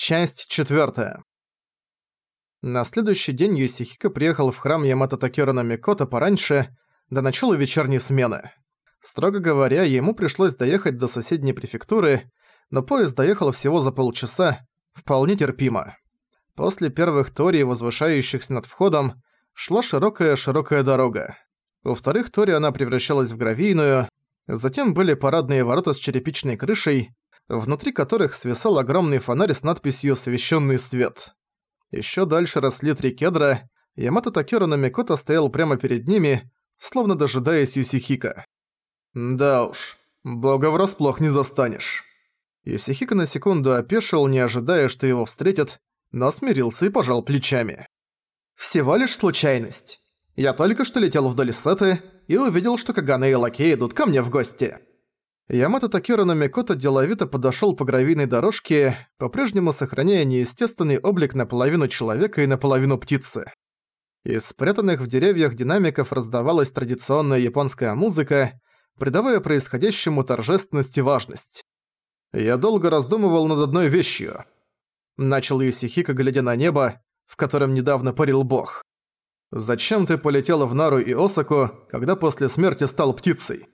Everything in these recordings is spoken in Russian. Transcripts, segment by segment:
Часть 4. На следующий день Юсихико приехал в храм Ямато Такера на Микото пораньше, до начала вечерней смены. Строго говоря, ему пришлось доехать до соседней префектуры, но поезд доехал всего за полчаса, вполне терпимо. После первых торий, возвышающихся над входом, шла широкая-широкая дорога. У вторых торий она превращалась в гравийную, затем были парадные ворота с черепичной крышей, внутри которых свисал огромный фонарь с надписью «Священный свет». Ещё дальше росли три кедра, Ямато Такера Намикото стоял прямо перед ними, словно дожидаясь Юсихика. «Да уж, бога врасплох не застанешь». Юсихика на секунду опешил, не ожидая, что его встретят, но смирился и пожал плечами. «Всего лишь случайность. Я только что летел вдоль сеты и увидел, что Каганы и Лакей идут ко мне в гости. Ямато Такера Намикото деловито подошёл по гравийной дорожке, по-прежнему сохраняя неестественный облик наполовину человека и наполовину птицы. Из спрятанных в деревьях динамиков раздавалась традиционная японская музыка, придавая происходящему торжественность и важность. «Я долго раздумывал над одной вещью», — начал Юсихика, глядя на небо, в котором недавно парил бог. «Зачем ты полетела в Нару и Осаку, когда после смерти стал птицей?»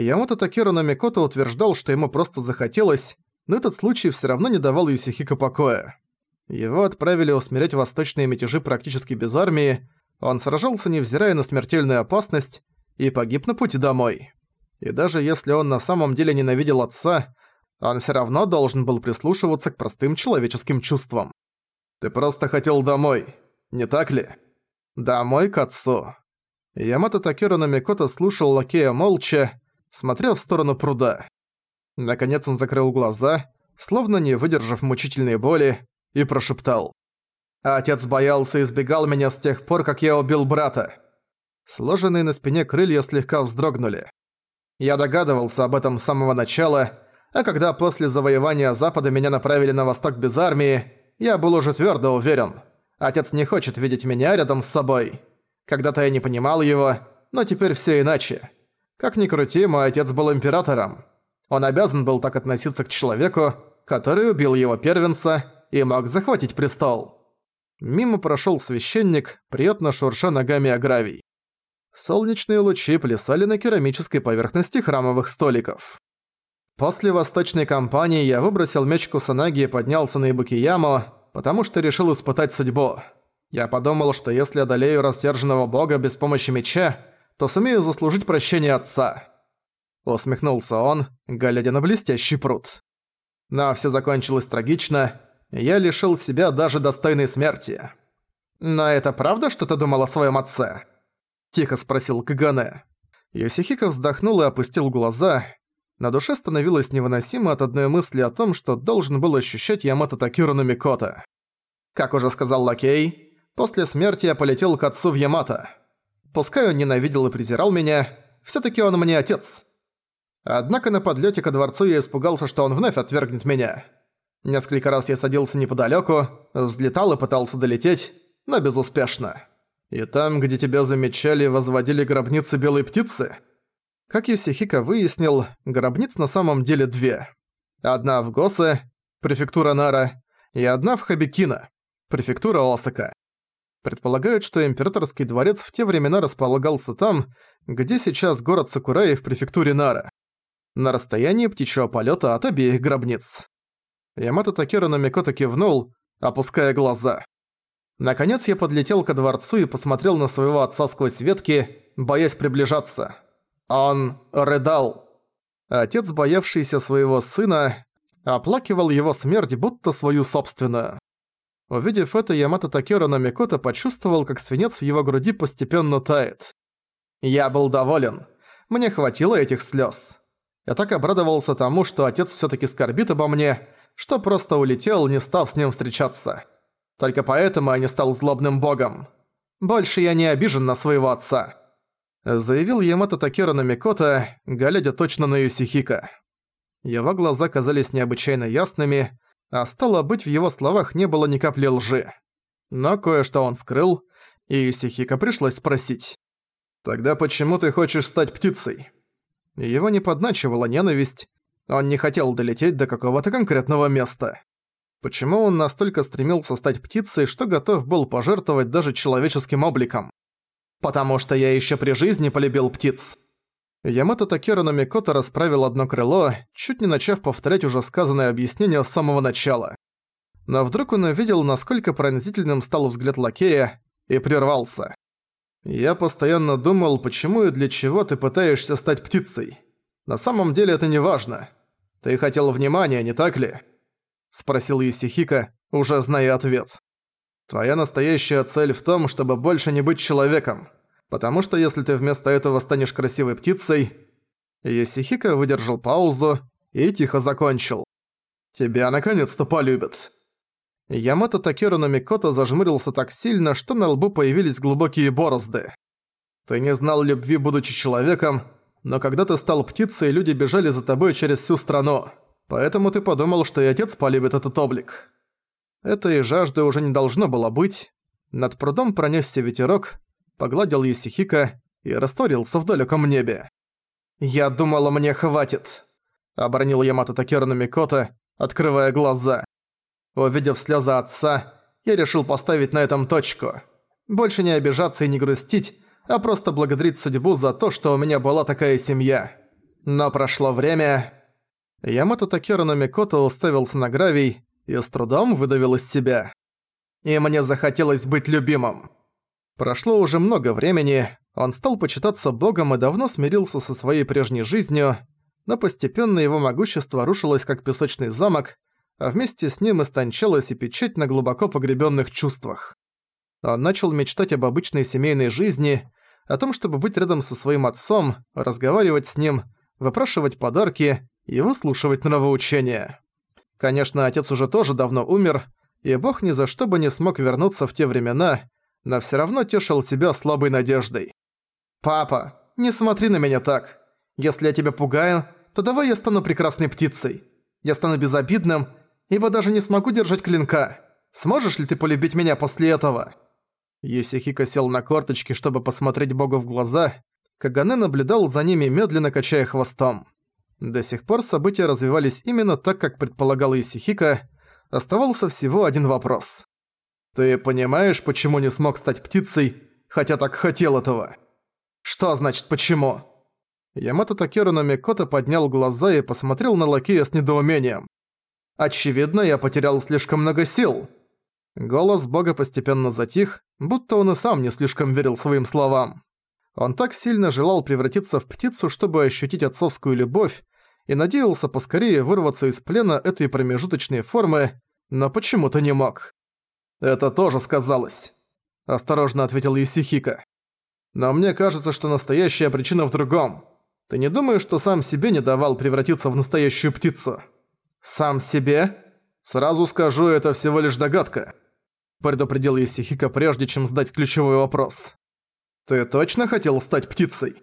Ямато Такера Намикото утверждал, что ему просто захотелось, но этот случай всё равно не давал Юсихико покоя. Его отправили усмирять восточные мятежи практически без армии, он сражался невзирая на смертельную опасность и погиб на пути домой. И даже если он на самом деле ненавидел отца, он всё равно должен был прислушиваться к простым человеческим чувствам. «Ты просто хотел домой, не так ли?» «Домой к отцу». Ямато Такера Намикото слушал лакея молча, смотря в сторону пруда. Наконец он закрыл глаза, словно не выдержав мучительной боли, и прошептал. «Отец боялся и избегал меня с тех пор, как я убил брата». Сложенные на спине крылья слегка вздрогнули. Я догадывался об этом с самого начала, а когда после завоевания Запада меня направили на восток без армии, я был уже твердо уверен. Отец не хочет видеть меня рядом с собой. Когда-то я не понимал его, но теперь все иначе. Как ни крути, мой отец был императором. Он обязан был так относиться к человеку, который убил его первенца и мог захватить престол. Мимо прошёл священник, приятно шурша ногами о гравий. Солнечные лучи плясали на керамической поверхности храмовых столиков. После восточной кампании я выбросил меч Кусанаги и поднялся на Ибукияму, потому что решил испытать судьбу. Я подумал, что если одолею рассерженного бога без помощи меча, то сумею заслужить прощение отца». Усмехнулся он, глядя на блестящий пруд. Но все закончилось трагично, я лишил себя даже достойной смерти. «Но это правда, что ты думал о своем отце?» Тихо спросил Кагане. Йосихико вздохнул и опустил глаза. На душе становилось невыносимо от одной мысли о том, что должен был ощущать Ямато Такиру Микото. Как уже сказал Лакей, после смерти я полетел к отцу в Ямато. Пускай он ненавидел и презирал меня, всё-таки он мне отец. Однако на подлёте ко дворцу я испугался, что он вновь отвергнет меня. Несколько раз я садился неподалёку, взлетал и пытался долететь, но безуспешно. И там, где тебя замечали, возводили гробницы белой птицы? Как Юсихика выяснил, гробниц на самом деле две. Одна в Госе, префектура Нара, и одна в Хабикина, префектура Осака. Предполагают, что императорский дворец в те времена располагался там, где сейчас город Сакураи в префектуре Нара. На расстоянии птичьего полета от обеих гробниц. Ямато Такера Намикото кивнул, опуская глаза. Наконец я подлетел ко дворцу и посмотрел на своего отца сквозь ветки, боясь приближаться. Он рыдал. Отец, боявшийся своего сына, оплакивал его смерть будто свою собственную. Увидев это, Ямато Такера Намикото почувствовал, как свинец в его груди постепенно тает. Я был доволен. Мне хватило этих слез. Я так обрадовался тому, что отец все таки скорбит обо мне, что просто улетел, не став с ним встречаться. Только поэтому я не стал злобным богом. Больше я не обижен на своего отца. Заявил Ямато Такера Намикото, глядя точно на Юсихика. Его глаза казались необычайно ясными, а стало быть, в его словах не было ни капли лжи. Но кое-что он скрыл, и Исихика пришлось спросить. «Тогда почему ты хочешь стать птицей?» Его не подначивала ненависть, он не хотел долететь до какого-то конкретного места. Почему он настолько стремился стать птицей, что готов был пожертвовать даже человеческим обликом? «Потому что я ещё при жизни полюбил птиц». Ямато Такера Номикото расправил одно крыло, чуть не начав повторять уже сказанное объяснение с самого начала. Но вдруг он увидел, насколько пронзительным стал взгляд лакея, и прервался. «Я постоянно думал, почему и для чего ты пытаешься стать птицей. На самом деле это не важно. Ты хотел внимания, не так ли?» Спросил Исихика, уже зная ответ. «Твоя настоящая цель в том, чтобы больше не быть человеком. Потому что если ты вместо этого станешь красивой птицей...» Исихика выдержал паузу и тихо закончил. «Тебя наконец-то полюбят». Ямато Такеру Номикото зажмурился так сильно, что на лбу появились глубокие борозды. «Ты не знал любви, будучи человеком, но когда ты стал птицей, люди бежали за тобой через всю страну. Поэтому ты подумал, что и отец полюбит этот облик». Этой жажды уже не должно было быть. Над прудом пронесся ветерок, погладил Юсихика и растворился в далеком небе. «Я думала, мне хватит», — оборонил Ямато Такеру Номикото, открывая глаза. Увидев слезы отца, я решил поставить на этом точку. Больше не обижаться и не грустить, а просто благодарить судьбу за то, что у меня была такая семья. Но прошло время... Ямато Такера Номикото уставился на гравий и с трудом выдавил из себя. И мне захотелось быть любимым. Прошло уже много времени, он стал почитаться богом и давно смирился со своей прежней жизнью, но постепенно его могущество рушилось как песочный замок, а вместе с ним истончалась и печать на глубоко погребенных чувствах. Он начал мечтать об обычной семейной жизни, о том, чтобы быть рядом со своим отцом, разговаривать с ним, выпрашивать подарки и выслушивать нравоучения. Конечно, отец уже тоже давно умер, и бог ни за что бы не смог вернуться в те времена, но всё равно тешил себя слабой надеждой. «Папа, не смотри на меня так. Если я тебя пугаю, то давай я стану прекрасной птицей. Я стану безобидным ибо даже не смогу держать клинка. Сможешь ли ты полюбить меня после этого?» Есихика сел на корточки, чтобы посмотреть богу в глаза. Кагане наблюдал за ними, медленно качая хвостом. До сих пор события развивались именно так, как предполагал Исихика. Оставался всего один вопрос. «Ты понимаешь, почему не смог стать птицей, хотя так хотел этого?» «Что значит «почему»?» Ямато Такеру Номикото поднял глаза и посмотрел на лакея с недоумением. Очевидно, я потерял слишком много сил. Голос бога постепенно затих, будто он и сам не слишком верил своим словам. Он так сильно желал превратиться в птицу, чтобы ощутить отцовскую любовь, и надеялся поскорее вырваться из плена этой промежуточной формы, но почему-то не мог. «Это тоже сказалось», – осторожно ответил Юсихика. «Но мне кажется, что настоящая причина в другом. Ты не думаешь, что сам себе не давал превратиться в настоящую птицу?» «Сам себе?» «Сразу скажу, это всего лишь догадка», – предупредил Исихика, прежде чем задать ключевой вопрос. «Ты точно хотел стать птицей?»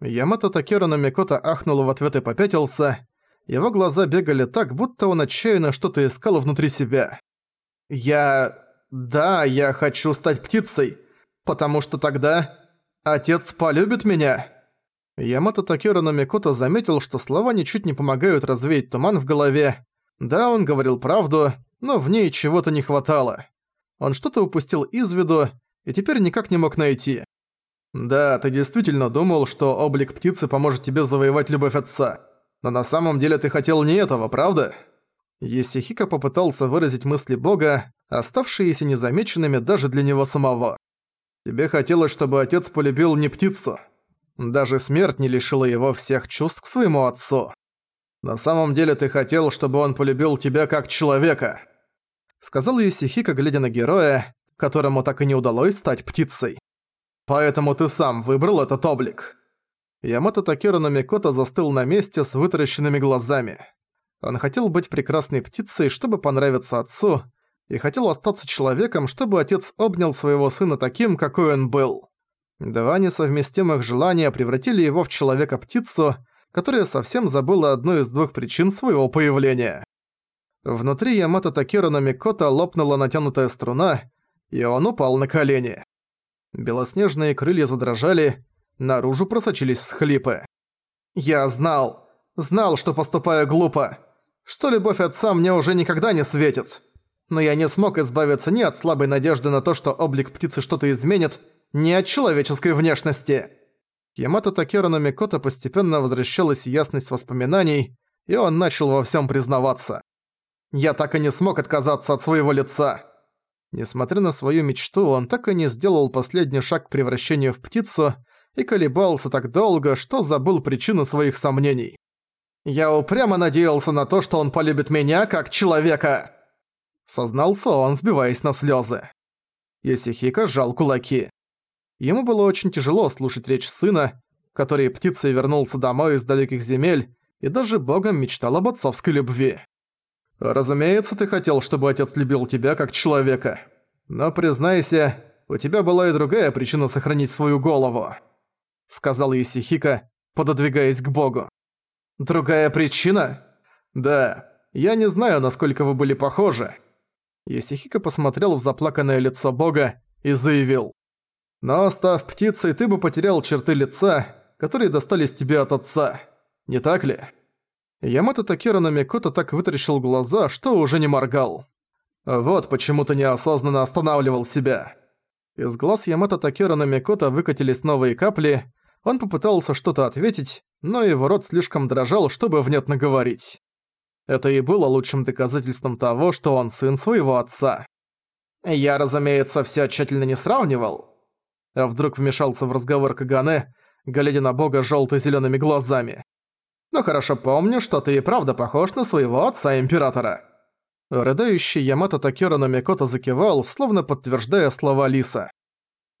Ямато Такера Номикото ахнул в ответ и попятился. Его глаза бегали так, будто он отчаянно что-то искал внутри себя. «Я... да, я хочу стать птицей, потому что тогда... отец полюбит меня». Ямато Такера Номикото заметил, что слова ничуть не помогают развеять туман в голове. Да, он говорил правду, но в ней чего-то не хватало. Он что-то упустил из виду и теперь никак не мог найти. Да, ты действительно думал, что облик птицы поможет тебе завоевать любовь отца. Но на самом деле ты хотел не этого, правда? Есихика попытался выразить мысли бога, оставшиеся незамеченными даже для него самого. Тебе хотелось, чтобы отец полюбил не птицу. Даже смерть не лишила его всех чувств к своему отцу. На самом деле ты хотел, чтобы он полюбил тебя как человека. Сказал Юсихика, глядя на героя, которому так и не удалось стать птицей. Поэтому ты сам выбрал этот облик. Ямато Такера Номикото застыл на месте с вытаращенными глазами. Он хотел быть прекрасной птицей, чтобы понравиться отцу, и хотел остаться человеком, чтобы отец обнял своего сына таким, какой он был. Два несовместимых желания превратили его в человека-птицу, которая совсем забыла одну из двух причин своего появления. Внутри Ямато Такера Номикота лопнула натянутая струна, и он упал на колени. Белоснежные крылья задрожали, наружу просочились всхлипы. «Я знал, знал, что поступаю глупо, что любовь отца мне уже никогда не светит. Но я не смог избавиться ни от слабой надежды на то, что облик птицы что-то изменит, ни от человеческой внешности. Ямато Такера Номикото постепенно возвращалась ясность воспоминаний, и он начал во всем признаваться. «Я так и не смог отказаться от своего лица». Несмотря на свою мечту, он так и не сделал последний шаг к превращению в птицу и колебался так долго, что забыл причину своих сомнений. «Я упрямо надеялся на то, что он полюбит меня как человека!» Сознался он, сбиваясь на слезы. Есихика сжал кулаки. Ему было очень тяжело слушать речь сына, который птицей вернулся домой из далеких земель и даже богом мечтал об отцовской любви. «Разумеется, ты хотел, чтобы отец любил тебя как человека. Но, признайся, у тебя была и другая причина сохранить свою голову», — сказал Исихика, пододвигаясь к богу. «Другая причина?» «Да, я не знаю, насколько вы были похожи». Исихика посмотрел в заплаканное лицо бога и заявил. «Но, став птицей, ты бы потерял черты лица, которые достались тебе от отца. Не так ли?» Ямато Такера Намикото так вытаращил глаза, что уже не моргал. Вот почему ты неосознанно останавливал себя. Из глаз Ямато Такера Намикото выкатились новые капли, он попытался что-то ответить, но его рот слишком дрожал, чтобы внятно говорить. Это и было лучшим доказательством того, что он сын своего отца. Я, разумеется, все тщательно не сравнивал. А вдруг вмешался в разговор Кагане, глядя на бога желто зелеными глазами но хорошо помню, что ты и правда похож на своего отца-императора». Рыдающий Ямато Такера Номикото закивал, словно подтверждая слова Лиса.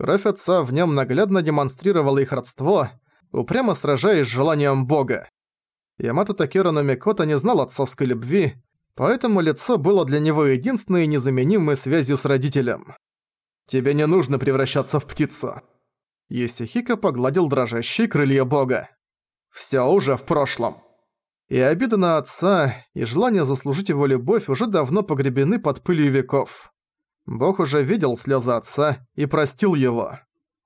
Кровь отца в нем наглядно демонстрировала их родство, упрямо сражаясь с желанием бога. Ямато Такера Номикото не знал отцовской любви, поэтому лицо было для него единственной незаменимой связью с родителем. «Тебе не нужно превращаться в птицу». Есихика погладил дрожащие крылья бога. Всё уже в прошлом. И обида на отца, и желание заслужить его любовь уже давно погребены под пылью веков. Бог уже видел слезы отца и простил его.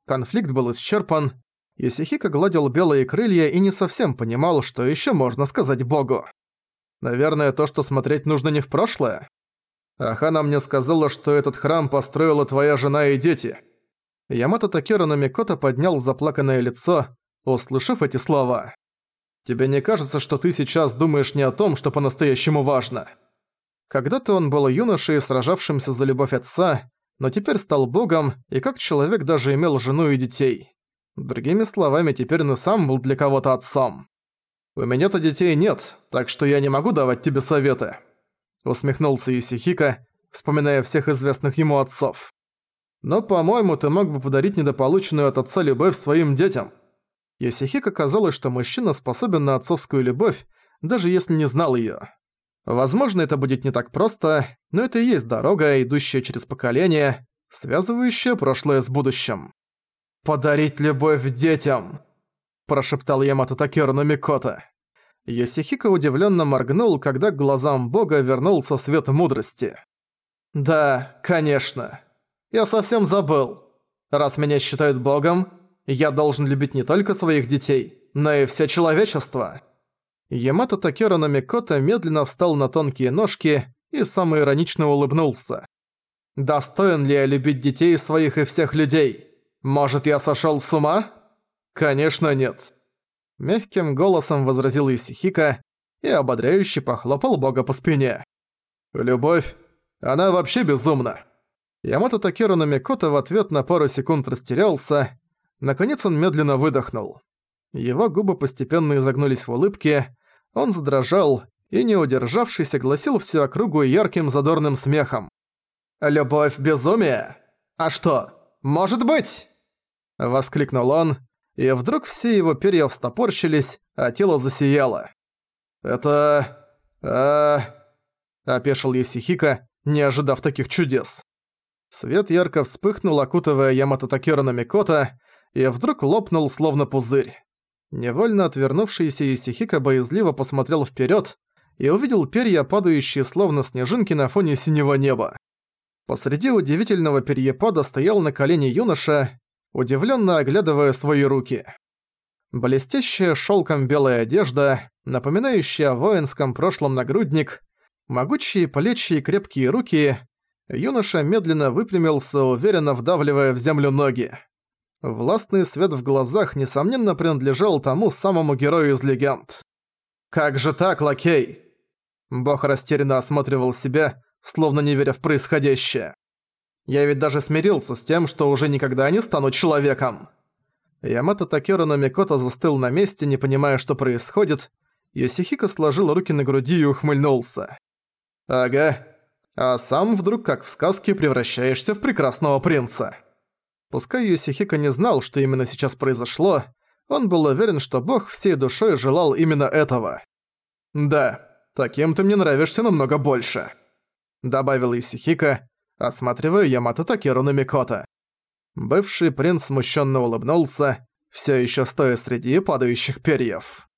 Конфликт был исчерпан, и Сихика гладил белые крылья и не совсем понимал, что ещё можно сказать Богу. Наверное, то, что смотреть нужно не в прошлое. Ахана мне сказала, что этот храм построила твоя жена и дети. Ямато Такера Номикото поднял заплаканное лицо, услышав эти слова. «Тебе не кажется, что ты сейчас думаешь не о том, что по-настоящему важно?» Когда-то он был юношей, сражавшимся за любовь отца, но теперь стал богом и как человек даже имел жену и детей. Другими словами, теперь он и сам был для кого-то отцом. «У меня-то детей нет, так что я не могу давать тебе советы», усмехнулся Исихика, вспоминая всех известных ему отцов. «Но, по-моему, ты мог бы подарить недополученную от отца любовь своим детям». Йосихико казалось, что мужчина способен на отцовскую любовь, даже если не знал её. Возможно, это будет не так просто, но это и есть дорога, идущая через поколения, связывающая прошлое с будущим. «Подарить любовь детям!» – прошептал Ямато Такеру Микото. Йосихико удивленно моргнул, когда к глазам бога вернулся свет мудрости. «Да, конечно. Я совсем забыл. Раз меня считают богом, я должен любить не только своих детей, но и все человечество». Ямато Такера Намикото медленно встал на тонкие ножки и самоиронично улыбнулся. «Достоин ли я любить детей своих и всех людей? Может, я сошёл с ума?» «Конечно нет». Мягким голосом возразил Исихика и ободряюще похлопал бога по спине. «Любовь, она вообще безумна». Ямато Такера Намикото в ответ на пару секунд растерялся, Наконец он медленно выдохнул. Его губы постепенно изогнулись в улыбке, он задрожал и, не удержавшись, огласил всю округу ярким задорным смехом. «Любовь – безумие? А что, может быть?» Воскликнул он, и вдруг все его перья встопорщились, а тело засияло. «Это... а...» – опешил Есихика, не ожидав таких чудес. Свет ярко вспыхнул, окутывая Ямато Такера Намикото, и вдруг лопнул словно пузырь. Невольно отвернувшийся Исихика боязливо посмотрел вперед и увидел перья, падающие словно снежинки на фоне синего неба. Посреди удивительного перьепада стоял на колене юноша, удивленно оглядывая свои руки. Блестящая шелком белая одежда, напоминающая о воинском прошлом нагрудник, могучие плечи и крепкие руки, юноша медленно выпрямился, уверенно вдавливая в землю ноги. Властный свет в глазах, несомненно, принадлежал тому самому герою из легенд. «Как же так, лакей?» Бог растерянно осматривал себя, словно не веря в происходящее. «Я ведь даже смирился с тем, что уже никогда не стану человеком!» Ямато Такера Номикото застыл на месте, не понимая, что происходит. Йосихико сложил руки на груди и ухмыльнулся. «Ага. А сам вдруг, как в сказке, превращаешься в прекрасного принца». Пускай Йосихико не знал, что именно сейчас произошло, он был уверен, что бог всей душой желал именно этого. «Да, таким ты мне нравишься намного больше», — добавил Йосихико, осматривая Ямато Такеру Намикото. Бывший принц смущенно улыбнулся, все еще стоя среди падающих перьев.